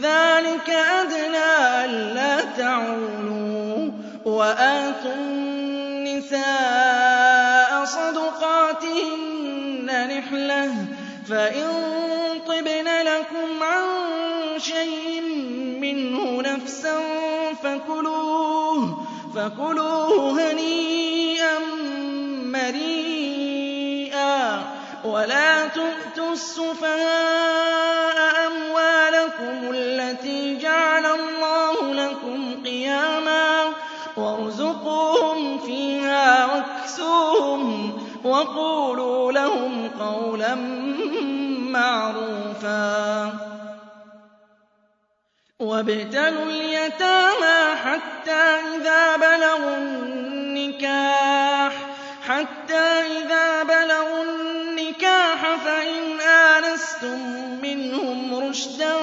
ذلك أدنى ألا تعولوا وآتوا النساء صدقاتهن نحلة فإن طبن لكم عن شيء منه نفسا فكلوه فكلوه هنيئا مريئا ولا تؤتوا السفهاء واكسوهم وقولوا لهم قولا معروفا. وابتلوا اليتامى حتى إذا بلغوا النكاح حتى إذا بلغوا النكاح فإن آنستم منهم رشدا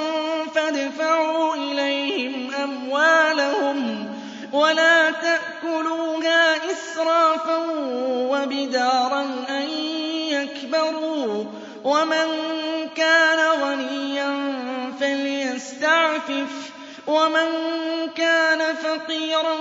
فادفعوا إليهم أموالهم ولا وبدارا أن يكبروا ومن كان غنيا فليستعفف ومن كان فقيرا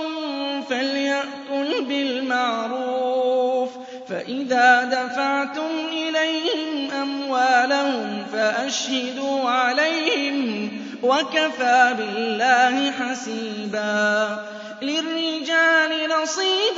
فليأكل بالمعروف فإذا دفعتم إليهم أموالهم فأشهدوا عليهم وكفى بالله حسيبا للرجال نصيب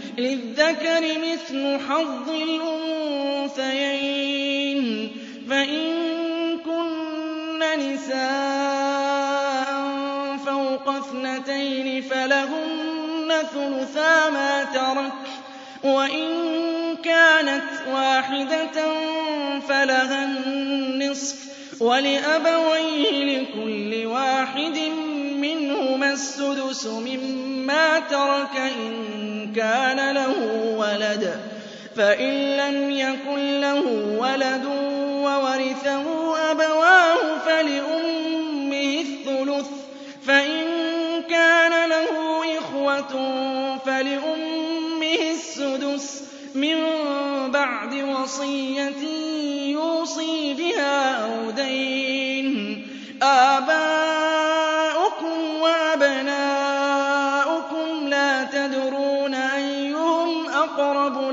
للذكر مثل حظ الأنثيين. فإن كن نساء فوق اثنتين فلهن ثلثا ما ترك وإن كانت واحدة فلها النصف ولأبويه لكل واحد منهما السدس مما ترك إن كان له ولد. فإن لم يكن له ولد وورثه أبواه فلأمه الثلث. فإن كان له إخوة فلأمه السُّدُسُ. مِن بَعْدِ وَصِيَّةٍ يُوصِي بِهَا أَوْ دَيْنٍ.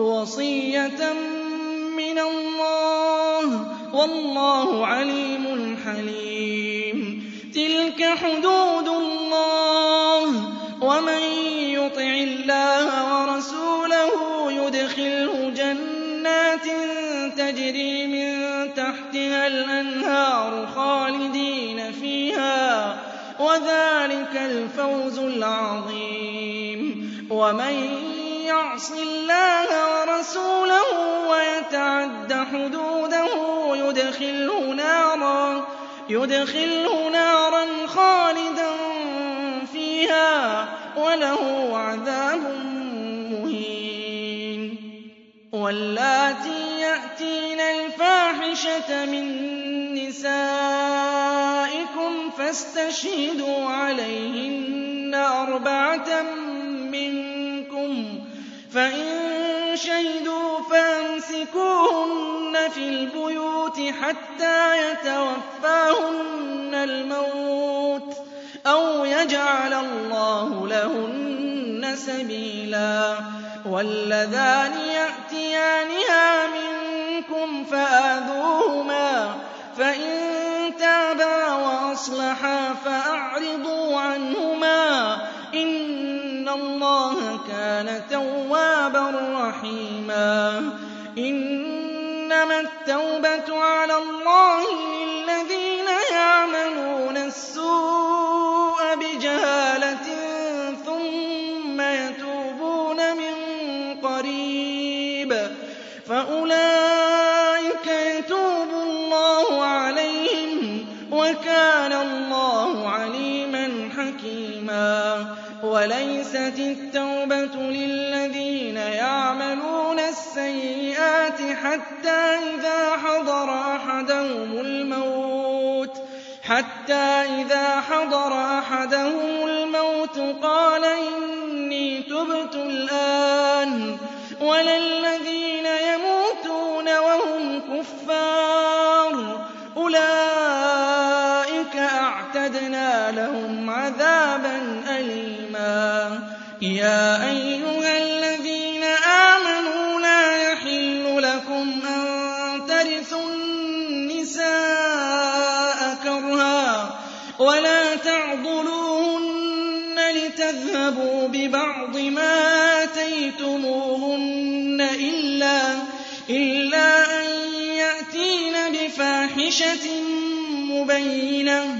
وَصِيَّةً مِّنَ اللَّهِ ۗ وَاللَّهُ عَلِيمٌ حَلِيمٌ. تِلْكَ حُدُودُ اللَّهِ ۚ وَمَن يُطِعِ اللَّهَ وَرَسُولَهُ يُدْخِلْهُ جَنَّاتٍ تَجْرِي مِن تَحْتِهَا الْأَنْهَارُ خَالِدِينَ فِيهَا ۚ وَذَٰلِكَ الْفَوْزُ الْعَظِيمُ. وَمَن يَعْصِ اللَّهَ وَرَسُولَهُ وَيَتَعَدَّ حُدُودَهُ يُدْخِلْهُ نَارًا خَالِدًا فِيهَا وَلَهُ عَذَابٌ مُّهِينٌ. وَاللَّاتِي يَأْتِينَ الْفَاحِشَةَ مِن نِّسَائِكُمْ فَاسْتَشْهِدُوا عَلَيْهِنَّ أَرْبَعَةً فَإِن شَهِدُوا فَأَمْسِكُوهُنَّ فِي الْبُيُوتِ حَتَّىٰ يَتَوَفَّاهُنَّ الْمَوْتُ أَوْ يَجْعَلَ اللَّهُ لَهُنَّ سَبِيلًا وَاللَّذَانِ يَأْتِيَانِهَا مِنكُمْ فَآذُوهُمَا ۖ فَإِن تَابَا وَأَصْلَحَا فَأَعْرِضُوا عَنْهُمَا ۗ اللَّهَ كَانَ تَوَّابًا رَّحِيمًا. إِنَّمَا التَّوْبَةُ عَلَى اللَّهِ لِلَّذِينَ يَعْمَلُونَ السُّوءَ بِجَهَالَةٍ ثُمَّ يَتُوبُونَ مِن قَرِيبٍ. فَأُولَٰئِكَ وَلَيْسَتِ التَّوْبَةُ لِلَّذِينَ يَعْمَلُونَ السَّيِّئَاتِ حَتَّىٰ إِذَا حَضَرَ أَحَدَهُمُ الْمَوْتُ قَالَ إِنِّي تُبْتُ الْآنَ ۖ وَلَا الَّذِينَ يَمُوتُونَ وَهُمْ كُفَّارٌ ۚ أَعْتَدْنَا لَهُمْ عَذَابًا أَلِيمًا. يَا أَيُّهَا الَّذِينَ آمَنُوا لَا يَحِلُّ لَكُمْ أَن تَرِثُوا النِّسَاءَ كَرْهًا وَلَا تَعْضُلُوهُنَّ لِتَذْهَبُوا بِبَعْضِ مَا آتَيْتُمُوهُنَّ إِلَّا أَن يَأْتِينَ بِفَاحِشَةٍ مُّبَيِّنَةٍ ۚ.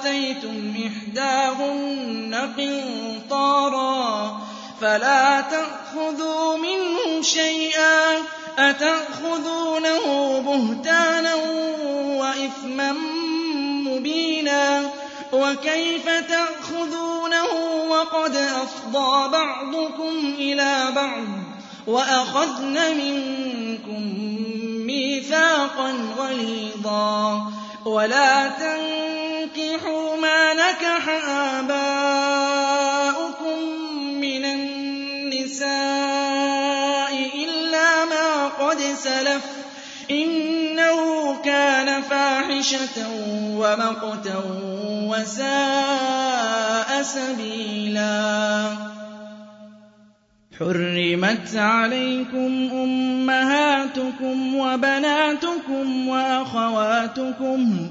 وَآتَيْتُمْ إِحْدَاهُنَّ قِنطَارًا فَلَا تَأْخُذُوا مِنْهُ شَيْئًا ۚ أَتَأْخُذُونَهُ بُهْتَانًا وَإِثْمًا مُّبِينًا وَكَيْفَ تَأْخُذُونَهُ وَقَدْ أَفْضَىٰ بَعْضُكُمْ إِلَىٰ بَعْضٍ وَأَخَذْنَ مِنكُم مِّيثَاقًا غَلِيظًا وَلَا تَنكِحُوا مَا نَكَحَ آبَاؤُكُم مِّنَ النِّسَاءِ إِلَّا مَا قَدْ سَلَفَ ۚ إِنَّهُ كَانَ فَاحِشَةً وَمَقْتًا وَسَاءَ سَبِيلًا حُرِّمَتْ عَلَيْكُمْ أُمَّهَاتُكُمْ وَبَنَاتُكُمْ وَأَخَوَاتُكُمْ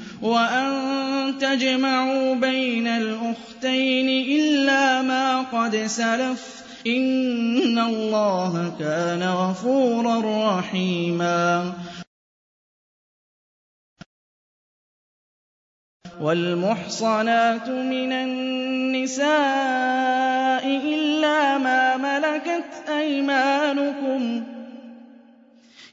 وَأَن تَجْمَعُوا بَيْنَ الْأُخْتَيْنِ إِلَّا مَا قَدْ سَلَفَ ۚ. إِنَّ اللَّهَ كَانَ غَفُورًا رَّحِيمًا. وَالْمُحْصَنَاتُ مِنَ النِّسَاءِ إِلَّا مَا مَلَكَتْ أَيْمَانُكُمْ ۖ.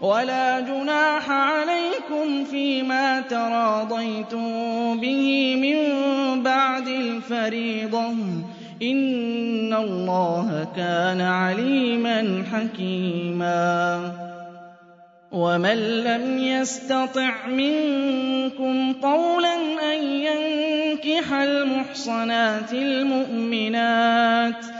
وَلَا جُنَاحَ عَلَيْكُمْ فِيمَا تَرَاضَيْتُم بِهِ مِن بَعْدِ الْفَرِيضَةِ ۚ. إِنَّ اللَّهَ كَانَ عَلِيمًا حَكِيمًا. وَمَن لَّمْ يَسْتَطِعْ مِنكُمْ طَوْلًا أَن يَنكِحَ الْمُحْصَنَاتِ الْمُؤْمِنَاتِ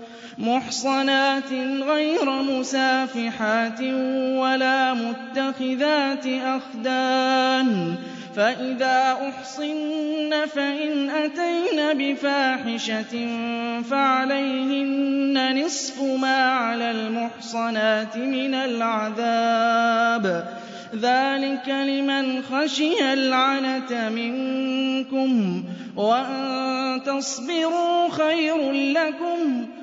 مُحْصَنَاتٍ غَيْرَ مُسَافِحَاتٍ وَلَا مُتَّخِذَاتِ أَخْدَانٍ ۚ فَإِذَا أُحْصِنَّ فَإِنْ أَتَيْنَ بِفَاحِشَةٍ فَعَلَيْهِنَّ نِصْفُ مَا عَلَى الْمُحْصَنَاتِ مِنَ الْعَذَابِ ۚ. ذَٰلِكَ لِمَنْ خَشِيَ الْعَنَتَ مِنكُمْ ۚ وَأَن تَصْبِرُوا خَيْرٌ لَّكُمْ ۗ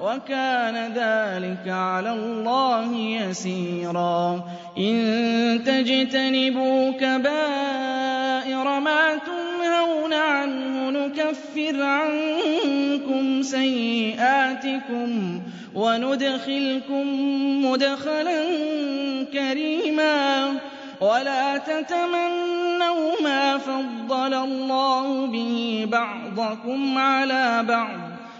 وَكَانَ ذَٰلِكَ عَلَى اللَّهِ يَسِيرًا. إِن تَجْتَنِبُوا كَبَائِرَ مَا تُنْهَوْنَ عَنْهُ نُكَفِّرْ عَنكُمْ سَيِّئَاتِكُمْ وَنُدْخِلْكُم مُّدْخَلًا كَرِيمًا. وَلَا تَتَمَنَّوْا مَا فَضَّلَ اللَّهُ بِهِ بَعْضَكُمْ عَلَىٰ بَعْضٍ ۚ.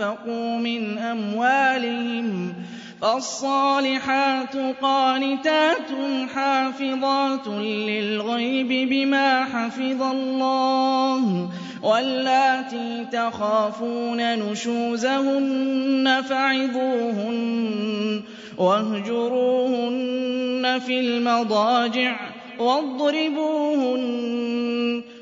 أَنفَقُوا مِنْ أَمْوَالِهِمْ ۚ فَالصَّالِحَاتُ قَانِتَاتٌ حَافِظَاتٌ لِّلْغَيْبِ بِمَا حَفِظَ اللَّهُ ۚ وَاللَّاتِي تَخَافُونَ نُشُوزَهُنَّ فَعِظُوهُنَّ وَاهْجُرُوهُنَّ فِي الْمَضَاجِعِ وَاضْرِبُوهُنَّ ۖ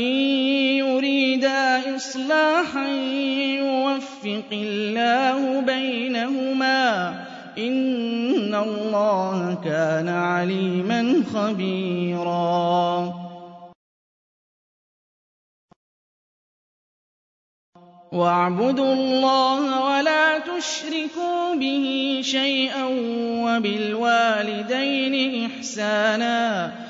إِن يُرِيدَا إِصْلَاحًا يُوَفِّقِ اللَّهُ بَيْنَهُمَا ۗ إِنَّ اللَّهَ كَانَ عَلِيمًا خَبِيرًا. وَاعْبُدُوا اللَّهَ وَلَا تُشْرِكُوا بِهِ شَيْئًا وَبِالْوَالِدَيْنِ إِحْسَانًا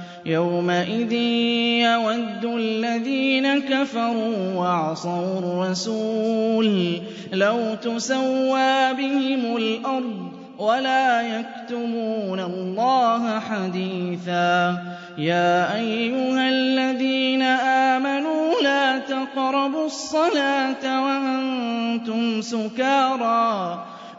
يومئذ يود الذين كفروا وعصوا الرسول لو تسوى بهم الأرض ولا يكتمون الله حديثا. يا أيها الذين آمنوا لا تقربوا الصلاة وأنتم سكارى.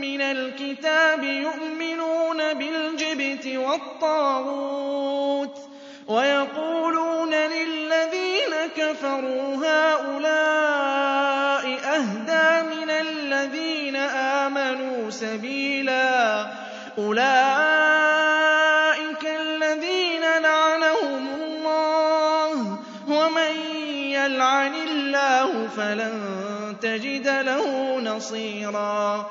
مِّنَ الْكِتَابِ يُؤْمِنُونَ بِالْجِبْتِ وَالطَّاغُوتِ وَيَقُولُونَ لِلَّذِينَ كَفَرُوا هَٰؤُلَاءِ أَهْدَىٰ مِنَ الَّذِينَ آمَنُوا سَبِيلًا أُولَٰئِكَ الَّذِينَ لَعَنَهُمُ اللَّهُ ۖ وَمَن يَلْعَنِ اللَّهُ فَلَن تَجِدَ لَهُ نَصِيرًا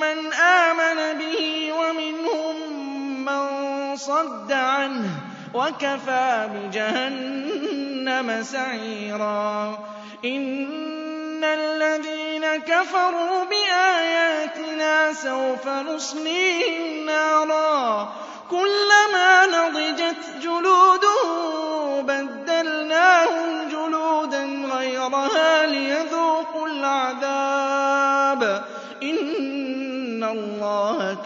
مَّنْ آمَنَ بِهِ وَمِنْهُم وَصَدَّ عَنْهُ وَكَفَىٰ بِجَهَنَّمَ سَعِيرًا. إِنَّ الَّذِينَ كَفَرُوا بِآيَاتِنَا سَوْفَ نُصْلِيهِمْ نَارًا. كُلَّمَا نَضِجَتْ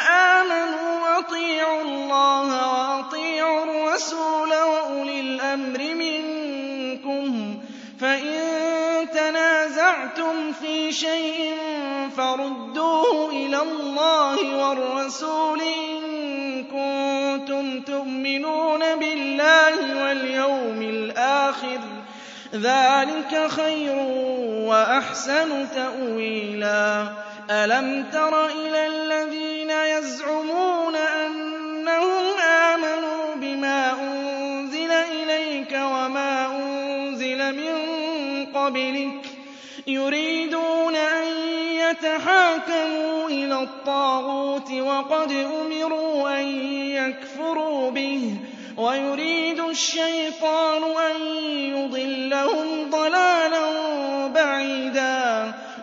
آمَنُوا أَطِيعُوا اللَّهَ وَأَطِيعُوا الرَّسُولَ وَأُولِي الْأَمْرِ مِنكُمْ ۖ فَإِن تَنَازَعْتُمْ فِي شَيْءٍ فَرُدُّوهُ إِلَى اللَّهِ وَالرَّسُولِ إِن كُنتُمْ تُؤْمِنُونَ بِاللَّهِ وَالْيَوْمِ الْآخِرِ ۚ ذَٰلِكَ خَيْرٌ وَأَحْسَنُ تَأْوِيلًا. أَلَمْ تَرَ إِلَى الَّذِينَ يَزْعُمُونَ أَنَّهُمْ آمَنُوا بِمَا أُنزِلَ إِلَيْكَ وَمَا أُنزِلَ مِن قَبْلِكَ يُرِيدُونَ أَن يَتَحَاكَمُوا إِلَى الطَّاغُوتِ وَقَدْ أُمِرُوا أَن يَكْفُرُوا بِهِ ۖ وَيُرِيدُ الشَّيْطَانُ أَن يُضِلَّهُمْ ضَلَالًا بَعِيدًا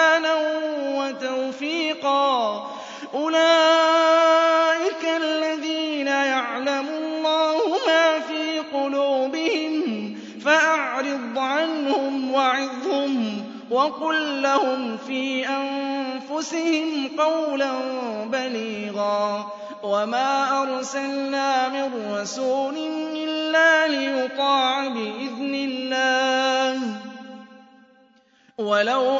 إِحْسَانًا وَتَوْفِيقًا. أُولَٰئِكَ الَّذِينَ يَعْلَمُ اللَّهُ مَا فِي قُلُوبِهِمْ فَأَعْرِضْ عَنْهُمْ وَعِظْهُمْ وَقُل لَّهُمْ فِي أَنفُسِهِمْ قَوْلًا بَلِيغًا. وَمَا أَرْسَلْنَا مِن رَّسُولٍ إِلَّا لِيُطَاعَ بِإِذْنِ اللَّهِ ۚ. وَلَوْ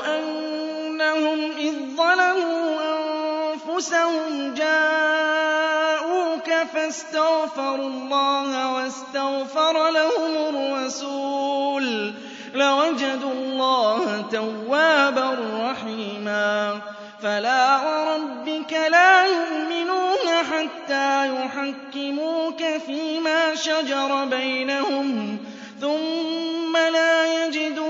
أَنَّهُمْ إِذ ظَّلَمُوا أَنفُسَهُمْ جَاءُوكَ فَاسْتَغْفَرُوا اللَّهَ وَاسْتَغْفَرَ لَهُمُ الرَّسُولُ لَوَجَدُوا اللَّهَ تَوَّابًا رَّحِيمًا فَلَا وَرَبِّكَ لَا يُؤْمِنُونَ حَتَّىٰ يُحَكِّمُوكَ فِيمَا شَجَرَ بَيْنَهُمْ ثُمَّ لَا يَجِدُوا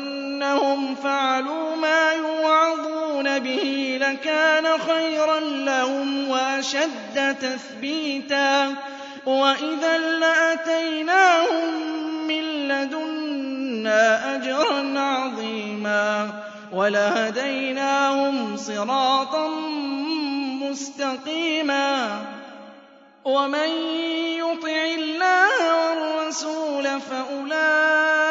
أَنَّهُمْ فَعَلُوا مَا يُوعَظُونَ بِهِ لَكَانَ خَيْرًا لَّهُمْ وَأَشَدَّ تَثْبِيتًا وَإِذًا لَّآتَيْنَاهُم مِّن لَّدُنَّا أَجْرًا عَظِيمًا وَلَهَدَيْنَاهُمْ صِرَاطًا مُّسْتَقِيمًا وَمَن يُطِعِ اللَّهَ وَالرَّسُولَ فَأُولَٰئِكَ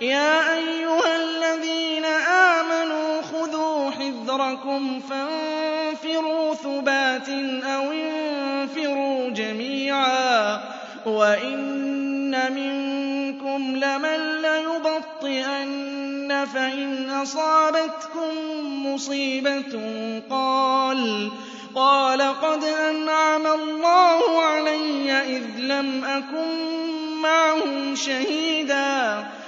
يا أيها الذين آمنوا خذوا حذركم فانفروا ثبات أو انفروا جميعا وإن منكم لمن ليبطئن فإن أصابتكم مصيبة قال قال قد أنعم الله علي إذ لم أكن معهم شهيدا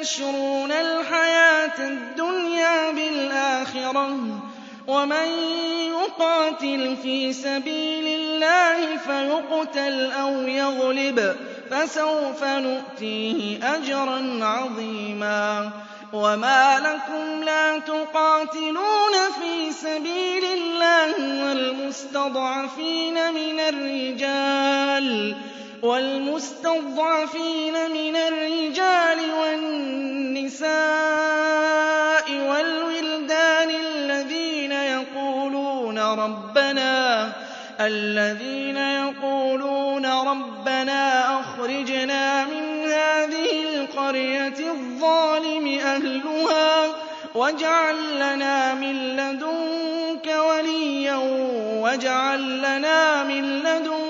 يشرون الحياة الدنيا بالآخرة ومن يقاتل في سبيل الله فيقتل أو يغلب فسوف نؤتيه أجرا عظيما وما لكم لا تقاتلون في سبيل الله والمستضعفين من الرجال والمستضعفين من الرجال والنساء والولدان الذين يقولون ربنا الذين يقولون ربنا أخرجنا من هذه القرية الظالم أهلها واجعل لنا من لدنك وليا واجعل لنا من لدنك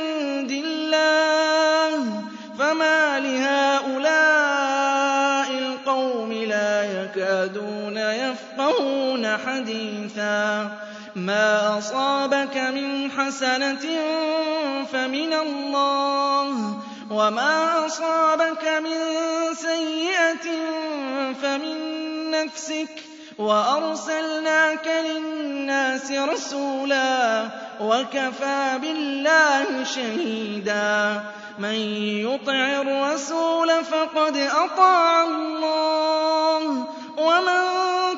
الله فما لهؤلاء القوم لا يكادون يفقهون حديثا ما أصابك من حسنة فمن الله وما أصابك من سيئة فمن نفسك وأرسلناك للناس رسولا وكفى بالله شهيدا. من يطع الرسول فقد أطاع الله ومن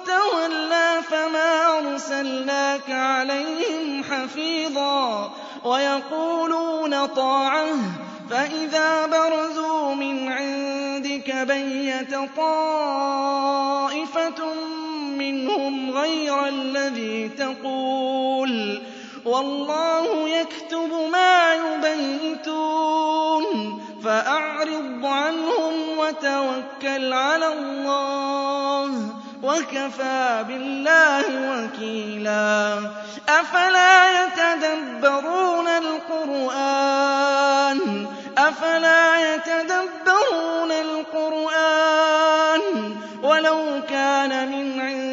تولى فما أرسلناك عليهم حفيظا. ويقولون طاعة فإذا برزوا من عندك بيت طائفة مِّنْهُمْ غَيْرَ الَّذِي تَقُولُ وَاللَّهُ يَكْتُبُ مَا يُبَيِّتُونَ فَأَعْرِضْ عَنْهُمْ وَتَوَكَّلْ عَلَى اللَّهِ ۚ وَكَفَىٰ بِاللَّهِ وَكِيلًا أَفَلَا يَتَدَبَّرُونَ الْقُرْآنَ أَفَلَا يَتَدَبَّرُونَ الْقُرْآنَ وَلَوْ كَانَ مِنْ عِندِ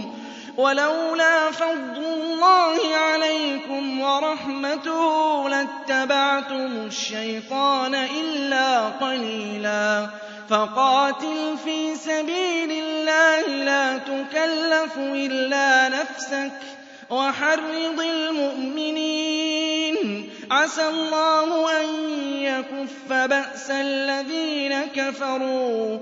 ۗ وَلَوْلَا فَضْلُ اللَّهِ عَلَيْكُمْ وَرَحْمَتُهُ لَاتَّبَعْتُمُ الشَّيْطَانَ إِلَّا قَلِيلًا. فَقَاتِلْ فِي سَبِيلِ اللَّهِ لَا تُكَلَّفُ إِلَّا نَفْسَكَ وَحَرِّضِ الْمُؤْمِنِينَ. عَسَى اللَّهُ أَن يَكُفَّ بَأْسَ الَّذِينَ كَفَرُوا ۚ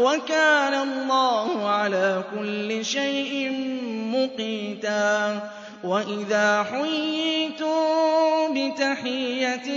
وَكَانَ اللَّهُ عَلَىٰ كُلِّ شَيْءٍ مُّقِيتًا. وَإِذَا حُيِّيتُم بِتَحِيَّةٍ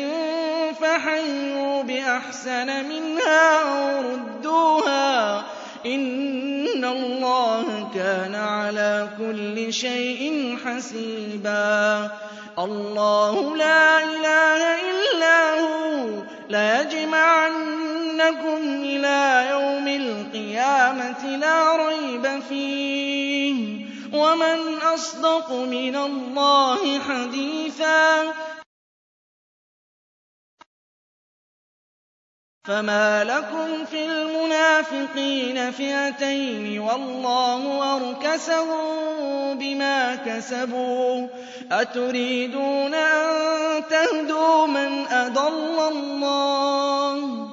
فَحَيُّوا بِأَحْسَنَ مِنْهَا أَوْ رُدُّوهَا ۗ إِنَّ اللَّهَ كَانَ عَلَىٰ كُلِّ شَيْءٍ حَسِيبًا. اللَّهُ لَا إِلَٰهَ إِلَّا هُوَ ۚ. لَيَجْمَعَنَّكُمْ إِلَىٰ يَوْمِ الْقِيَامَةِ لَا رَيْبَ فِيهِ ۗ. وَمَنْ أَصْدَقُ مِنَ اللَّهِ حَدِيثًا فَمَا لَكُمْ فِي الْمُنَافِقِينَ فِئَتَيْنِ وَاللَّهُ أَرْكَسَهُم بِمَا كَسَبُوا ۚ. أَتُرِيدُونَ أَن تَهْدُوا مَنْ أَضَلَّ اللَّهُ؟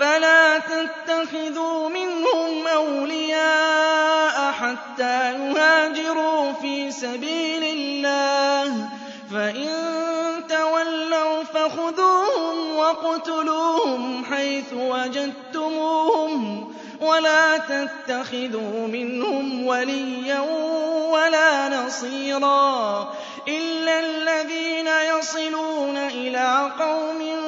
فَلَا تَتَّخِذُوا مِنْهُمْ أَوْلِيَاءَ حَتَّىٰ يُهَاجِرُوا فِي سَبِيلِ اللَّهِ ۚ فَإِن تَوَلَّوْا فَخُذُوهُمْ وَاقْتُلُوهُمْ حَيْثُ وَجَدتُّمُوهُمْ ۖ وَلَا تَتَّخِذُوا مِنْهُمْ وَلِيًّا وَلَا نَصِيرًا إِلَّا الَّذِينَ يَصِلُونَ إِلَىٰ قَوْمٍ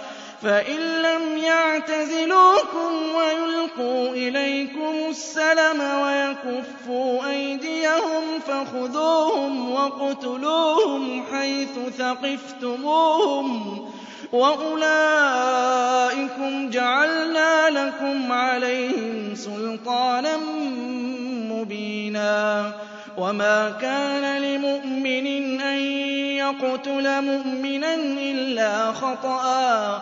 فَإِن لَّمْ يَعْتَزِلُوكُمْ وَيُلْقُوا إِلَيْكُمُ السَّلَمَ وَيَكُفُّوا أَيْدِيَهُمْ فَخُذُوهُمْ وَاقْتُلُوهُمْ حَيْثُ ثَقِفْتُمُوهُمْ ۚ وَأُولَٰئِكُمْ جَعَلْنَا لَكُمْ عَلَيْهِمْ سُلْطَانًا مُّبِينًا وَمَا كَانَ لِمُؤْمِنٍ أَن يَقْتُلَ مُؤْمِنًا إِلَّا خَطَأً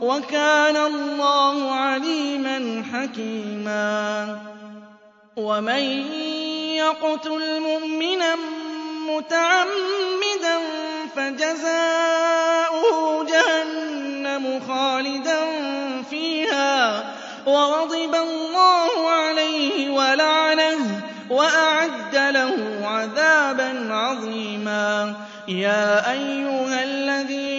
وَكَانَ اللَّهُ عَلِيمًا حَكِيمًا. وَمَن يَقْتُلْ مُؤْمِنًا مُّتَعَمِّدًا فَجَزَاؤُهُ جَهَنَّمُ خَالِدًا فِيهَا. وَغَضِبَ اللَّهُ عَلَيْهِ وَلَعَنَهُ وَأَعَدَّ لَهُ عَذَابًا عَظِيمًا. يَا أَيُّهَا الَّذِينَ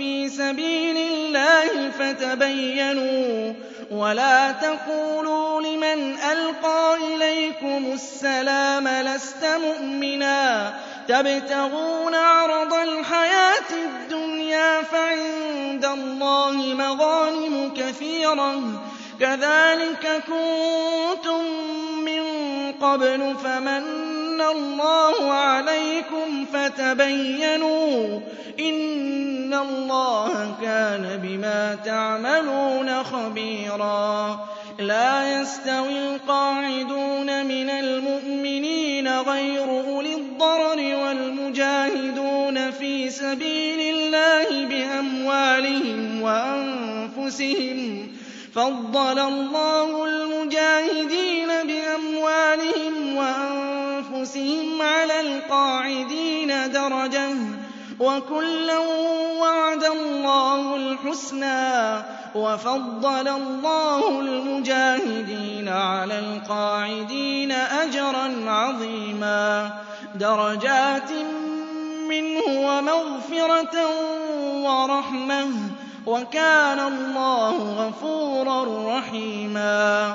فِي سَبِيلِ اللَّهِ فَتَبَيَّنُوا وَلَا تَقُولُوا لِمَنْ أَلْقَىٰ إِلَيْكُمُ السَّلَامَ لَسْتَ مُؤْمِنًا تَبْتَغُونَ عَرَضَ الْحَيَاةِ الدُّنْيَا فَعِندَ اللَّهِ مَغَانِمُ كَثِيرَةٌ كَذَٰلِكَ كُنتُم مِّن قَبْلُ فَمَنَّ اللَّهُ عَلَيْكُمْ فَتَبَيَّنُوا ۚ إِنَّ اللَّهَ كَانَ بِمَا تَعْمَلُونَ خَبِيرًا. لَّا يَسْتَوِي الْقَاعِدُونَ مِنَ الْمُؤْمِنِينَ غَيْرُ أُولِي الضَّرَرِ وَالْمُجَاهِدُونَ فِي سَبِيلِ اللَّهِ بِأَمْوَالِهِمْ وَأَنفُسِهِمْ فَضَّلَ اللَّهُ الْمُجَاهِدِينَ بِأَمْوَالِهِمْ وَأَنفُسِهِمْ عَلَى الْقَاعِدِينَ دَرَجَةً ۚ وَكُلًّا وَعَدَ اللَّهُ الْحُسْنَىٰ ۚ وَفَضَّلَ اللَّهُ الْمُجَاهِدِينَ عَلَى الْقَاعِدِينَ أَجْرًا عَظِيمًا دَرَجَاتٍ مِّنْهُ وَمَغْفِرَةً وَرَحْمَةً وَكَانَ اللَّهُ غَفُورًا رَّحِيمًا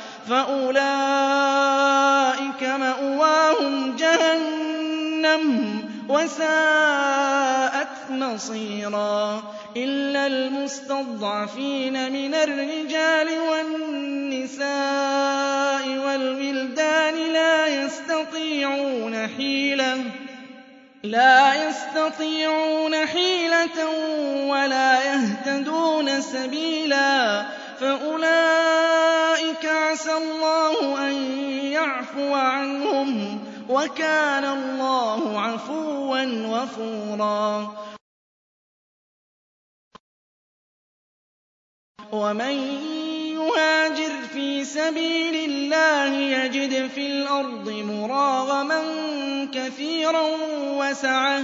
فَأُولَٰئِكَ مَأْوَاهُمْ جَهَنَّمُ ۖ وَسَاءَتْ مَصِيرًا إِلَّا الْمُسْتَضْعَفِينَ مِنَ الرِّجَالِ وَالنِّسَاءِ وَالْوِلْدَانِ لَا يَسْتَطِيعُونَ حِيلَةً لا يستطيعون حيلة ولا يهتدون سبيلا فأولئك عسى الله أن يعفو عنهم وكان الله عفوا غفورا. ومن يهاجر في سبيل الله يجد في الأرض مراغما كثيرا وسعة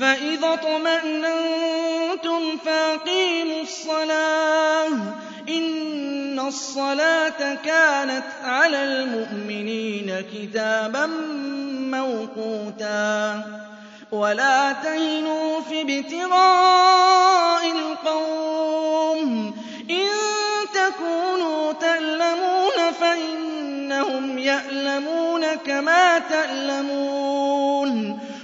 فَإِذَا اطْمَأْنَنتُمْ فَأَقِيمُوا الصَّلَاةَ ۚ إِنَّ الصَّلَاةَ كَانَتْ عَلَى الْمُؤْمِنِينَ كِتَابًا مَّوْقُوتًا وَلَا تَهِنُوا فِي ابْتِغَاءِ الْقَوْمِ ۖ إِن تَكُونُوا تَأْلَمُونَ فَإِنَّهُمْ يَأْلَمُونَ كَمَا تَأْلَمُونَ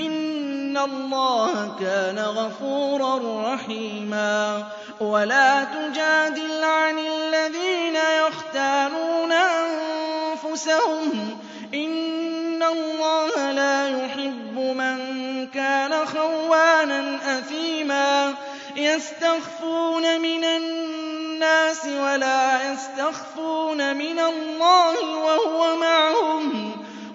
إِنَّ اللَّهَ كَانَ غَفُورًا رَّحِيمًا وَلَا تُجَادِلْ عَنِ الَّذِينَ يَخْتَانُونَ أَنفُسَهُمْ ۚ إِنَّ اللَّهَ لَا يُحِبُّ مَن كَانَ خَوَّانًا أَثِيمًا يَسْتَخْفُونَ مِنَ النَّاسِ وَلَا يَسْتَخْفُونَ مِنَ اللَّهِ وَهُوَ مَعَهُمْ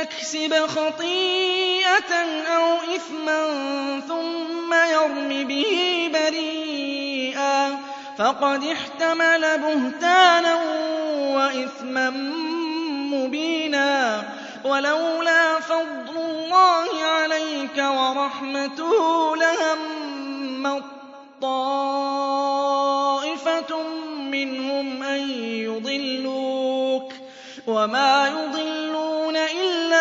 يَكْسِبْ خَطِيئَةً أَوْ إِثْمًا ثُمَّ يَرْمِ بِهِ بَرِيئًا فَقَدِ احْتَمَلَ بُهْتَانًا وَإِثْمًا مُّبِينًا وَلَوْلَا فَضْلُ اللَّهِ عَلَيْكَ وَرَحْمَتُهُ لَهَمَّت طَّائِفَةٌ مِّنْهُمْ أَن يُضِلُّوكَ وَمَا يُضِلُّونَ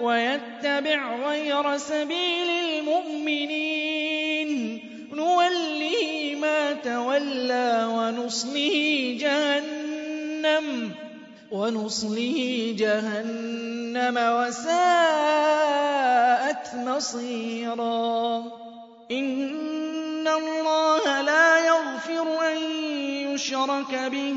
وَيَتَّبِعْ غَيْرَ سَبِيلِ الْمُؤْمِنِينَ. نُوَلِّهِ مَا تَوَلَّىٰ وَنُصْلِهِ جَهَنَّمَ وَنُصْلِهِ جَهَنَّمَ وَسَاءَتْ مَصِيرًا. إِنَّ اللَّهَ لَا يَغْفِرُ أَن يُشْرَكَ بِهِ.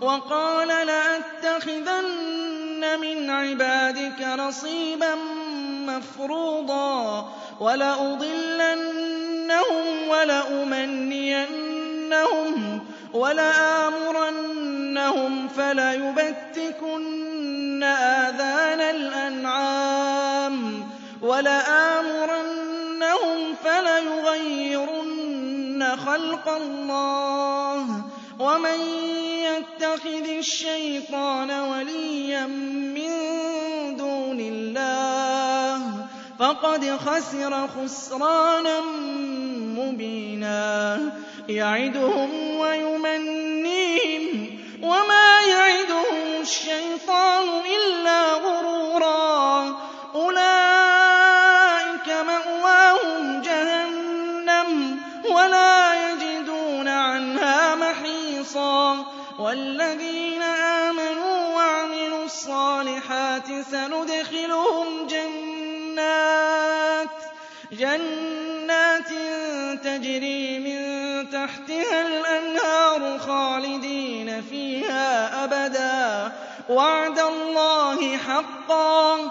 وَقَالَ لَأَتَّخِذَنَّ مِنْ عِبَادِكَ نَصِيبًا مَّفْرُوضًا وَلَأُضِلَّنَّهُمْ وَلَأُمَنِّيَنَّهُمْ وَلَآمُرَنَّهُمْ فَلَيُبَتِّكُنَّ آذَانَ الْأَنْعَامِ وَلَآمُرَنَّهُمْ فَلَيُغَيِّرُنَّ خَلْقَ اللَّهِ ۚ وَمَن يَتَّخِذِ الشَّيْطَانَ وَلِيًّا مِّن دُونِ اللَّهِ فَقَدْ خَسِرَ خُسْرَانًا مُّبِينًا. يَعِدُهُمْ وَيُمَنِّيهِمْ ۖ وَمَا يَعِدُهُمُ الشَّيْطَانُ إِلَّا غُرُورًا. وَالَّذِينَ آمَنُوا وَعَمِلُوا الصَّالِحَاتِ سَنُدْخِلُهُمْ جَنَّاتٍ تَجْرِي مِن تَحْتِهَا الْأَنْهَارُ خَالِدِينَ فِيهَا أَبَدًا ۖ. وَعْدَ اللَّهِ حَقًّا ۚ.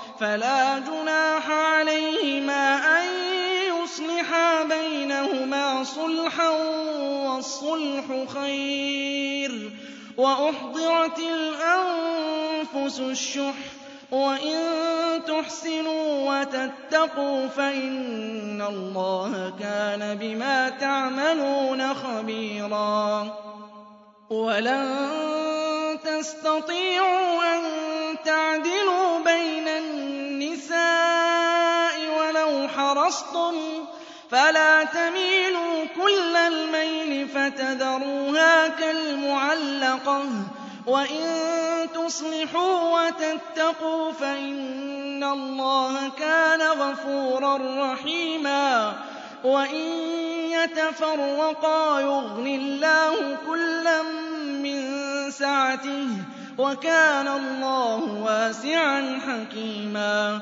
فَلَا جُنَاحَ عَلَيْهِمَا أَن يُصْلِحَا بَيْنَهُمَا صُلْحًا ۚ وَالصُّلْحُ خَيْرٌ ۗ وَأُحْضِرَتِ الْأَنفُسُ الشُّحَّ ۚ وَإِن تُحْسِنُوا وَتَتَّقُوا فَإِنَّ اللَّهَ كَانَ بِمَا تَعْمَلُونَ خَبِيرًا وَلَن تَسْتَطِيعُوا أَن تَعْدِلُوا خَصْتُمْ فَلَا تَمِيلُوا كُلَّ الْمَيْلِ فَتَذَرُوهَا كَالْمُعَلَّقَةِ ۚ وَإِن تُصْلِحُوا وَتَتَّقُوا فَإِنَّ اللَّهَ كَانَ غَفُورًا رَّحِيمًا وَإِن يَتَفَرَّقَا يُغْنِ اللَّهُ كُلًّا مِّن سَعَتِهِ ۚ وَكَانَ اللَّهُ وَاسِعًا حَكِيمًا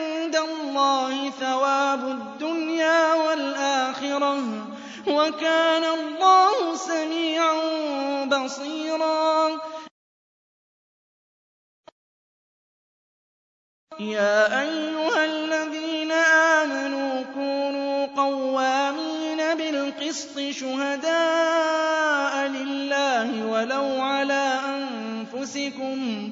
اللَّهِ ثَوَابُ الدُّنْيَا وَالْآخِرَةِ ۚ وَكَانَ اللَّهُ سَمِيعًا بَصِيرًا. يَا أَيُّهَا الَّذِينَ آمَنُوا كُونُوا قَوَّامِينَ بِالْقِسْطِ شُهَدَاءَ لِلَّهِ وَلَوْ عَلَىٰ أَنفُسِكُمْ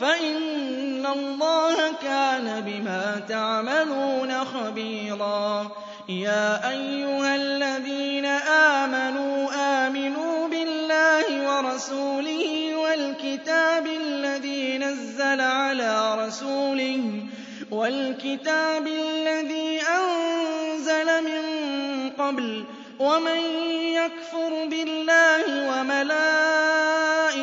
فَإِنَّ اللَّهَ كَانَ بِمَا تَعْمَلُونَ خَبِيرًا. يَا أَيُّهَا الَّذِينَ آمَنُوا آمِنُوا بِاللَّهِ وَرَسُولِهِ وَالْكِتَابِ الَّذِي نَزَّلَ عَلَىٰ رَسُولِهِ وَالْكِتَابِ الَّذِي أَنزَلَ مِن قَبْلُ ۚ وَمَن يَكْفُرْ بِاللَّهِ وَمَلَائِكَتِهِ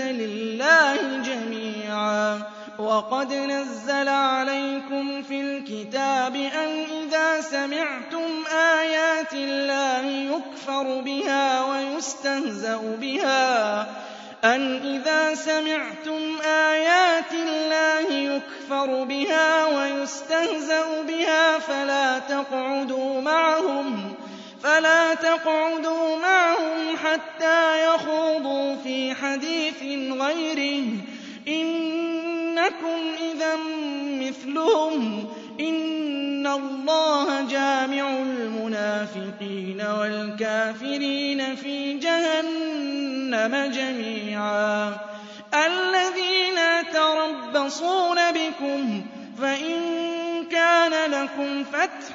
لِلَّهِ جَمِيعًا. وَقَدْ نَزَّلَ عَلَيْكُمْ فِي الْكِتَابِ أَنْ إِذَا سَمِعْتُمْ آيَاتِ اللَّهِ يُكْفَرُ بِهَا وَيُسْتَهْزَأُ بِهَا. فَلَا تَقْعُدُوا مَعَهُمْ. حَتَّىٰ يَخُوضُوا فِي حَدِيثٍ غَيْرِهِ ۚ. إِنَّكُمْ إِذًا مِّثْلُهُمْ ۗ. إِنَّ اللَّهَ جَامِعُ الْمُنَافِقِينَ وَالْكَافِرِينَ فِي جَهَنَّمَ جَمِيعًا. الَّذِينَ يَتَرَبَّصُونَ بِكُمْ فَإِن كَانَ لَكُمْ فَتْحٌ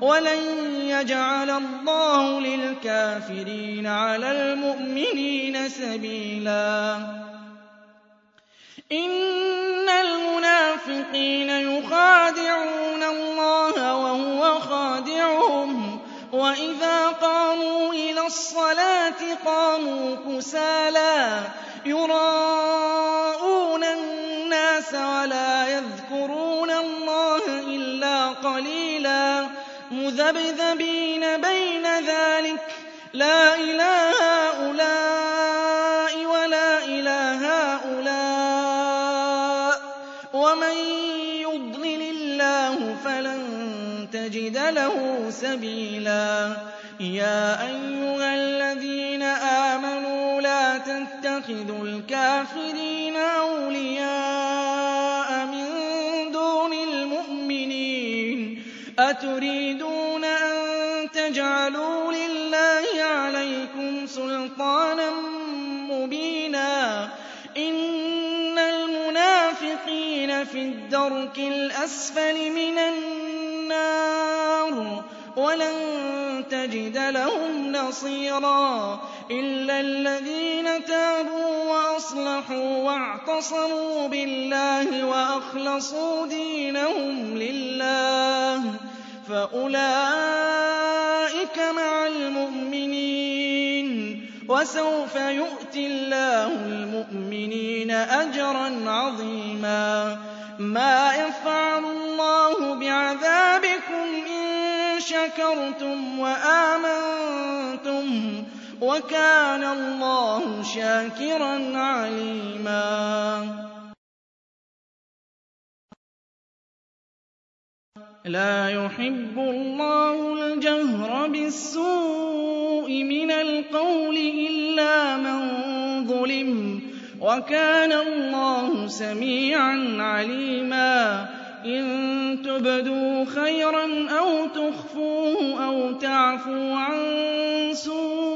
وَلَن يَجْعَلَ اللَّهُ لِلْكَافِرِينَ عَلَى الْمُؤْمِنِينَ سَبِيلًا. إِنَّ الْمُنَافِقِينَ يُخَادِعُونَ اللَّهَ وَهُوَ خَادِعُهُمْ. وَإِذَا قَامُوا إِلَى الصَّلَاةِ قَامُوا كُسَالَىٰ يُرَاءُونَ النَّاسَ وَلَا يَذْكُرُونَ مُّذَبْذَبِينَ بَيْنَ ذَٰلِكَ لَا إِلَىٰ هَٰؤُلَاءِ وَلَا إِلَىٰ هَٰؤُلَاءِ ۚ وَمَن يُضْلِلِ اللَّهُ فَلَن تَجِدَ لَهُ سَبِيلًا يَا أَيُّهَا الَّذِينَ آمَنُوا لَا تَتَّخِذُوا الْكَافِرِينَ أَوْلِيَاءَ أَتُرِيدُونَ أَن تَجْعَلُوا لِلَّهِ عَلَيْكُمْ سُلْطَانًا مُّبِينًا إِنَّ الْمُنَافِقِينَ فِي الدَّرْكِ الْأَسْفَلِ مِنَ النَّارِ وَلَن تَجِدَ لَهُمْ نَصِيرًا إِلَّا الَّذِينَ تَابُوا وَأَصْلَحُوا وَاعْتَصَمُوا بِاللَّهِ وَأَخْلَصُوا دِينَهُمْ لِلَّهِ فَأُولَٰئِكَ مَعَ الْمُؤْمِنِينَ ۖ وَسَوْفَ يُؤْتِ اللَّهُ الْمُؤْمِنِينَ أَجْرًا عَظِيمًا مَا يَفْعَلُ اللَّهُ بِعَذَابِكُمْ إِن شَكَرْتُمْ وَآمَنتُمْ ۚ وَكَانَ اللَّهُ شَاكِرًا عَلِيمًا. لَا يُحِبُّ اللَّهُ الْجَهْرَ بِالسُّوءِ مِنَ الْقَوْلِ إِلَّا مَن ظُلِمَ ۚ وَكَانَ اللَّهُ سَمِيعًا عَلِيمًا. إِن تُبْدُوا خَيْرًا أَوْ تُخْفُوهُ أَوْ تَعْفُوا عَن سُوءٍ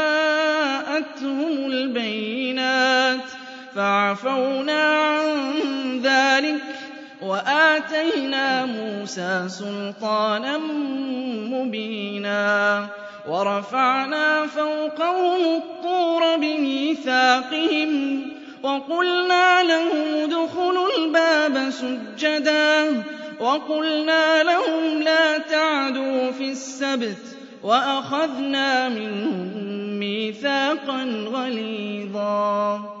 فَعَفَوْنَا عَن ذَٰلِكَ وَآتَيْنَا مُوسَىٰ سُلْطَانًا مُّبِينًا وَرَفَعْنَا فَوْقَهُمُ الطُّورَ بِمِيثَاقِهِمْ وَقُلْنَا لَهُمُ ادْخُلُوا الْبَابَ سُجَّدًا وَقُلْنَا لَهُمْ لَا تَعْدُوا فِي السَّبْتِ وَأَخَذْنَا مِنْهُم مِّيثَاقًا غَلِيظًا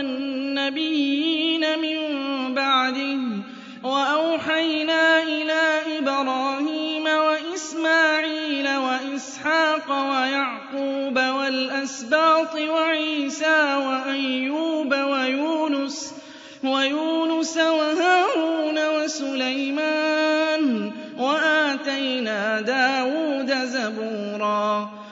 وَالنَّبِيِّينَ مِن بَعْدِهِ وَأَوْحَيْنَا إِلَىٰ إِبْرَاهِيمَ وَإِسْمَاعِيلَ وَإِسْحَاقَ وَيَعْقُوبَ وَالْأَسْبَاطِ وَعِيسَىٰ وَأَيُّوبَ وَيُونُسَ وَهَارُونَ وَسُلَيْمَانَ وَآتَيْنَا دَاوُودَ زَبُورًا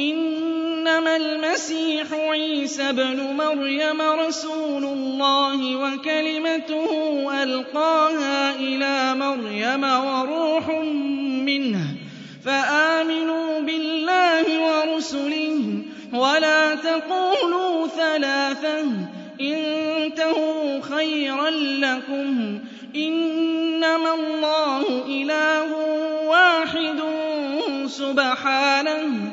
إِنَّمَا الْمَسِيحُ عِيسَى ابْنُ مَرْيَمَ رَسُولُ اللَّهِ وَكَلِمَتُهُ أَلْقَاهَا إِلَىٰ مَرْيَمَ وَرُوحٌ مِّنْهُ ۖ فَآمِنُوا بِاللَّهِ وَرُسُلِهِ وَلَا تَقُولُوا ثَلَاثَةٌ انتهوا خيرا لكم إنما الله إله واحد سبحانه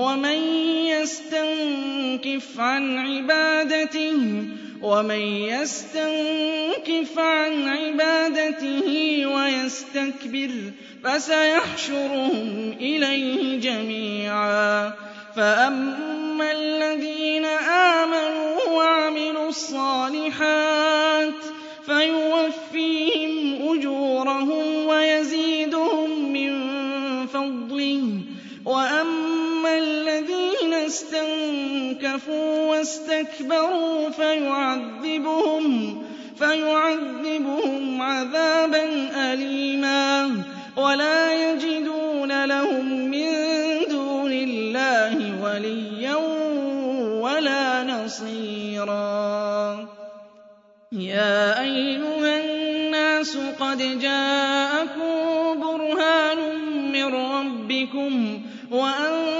ومن يستنكف عن عبادته ومن يستنكف عن عبادته ويستكبر فسيحشرهم إليه جميعا. فأما الذين آمنوا وعملوا الصالحات فيوفيهم أجورهم ويزيدهم من فضله. وأما استنكفوا واستكبروا فيعذبهم فيعذبهم عذابا أليما. ولا يجدون لهم من دون الله وليا ولا نصيرا. يا أيها الناس قد جاءكم برهان من ربكم وأنزلنا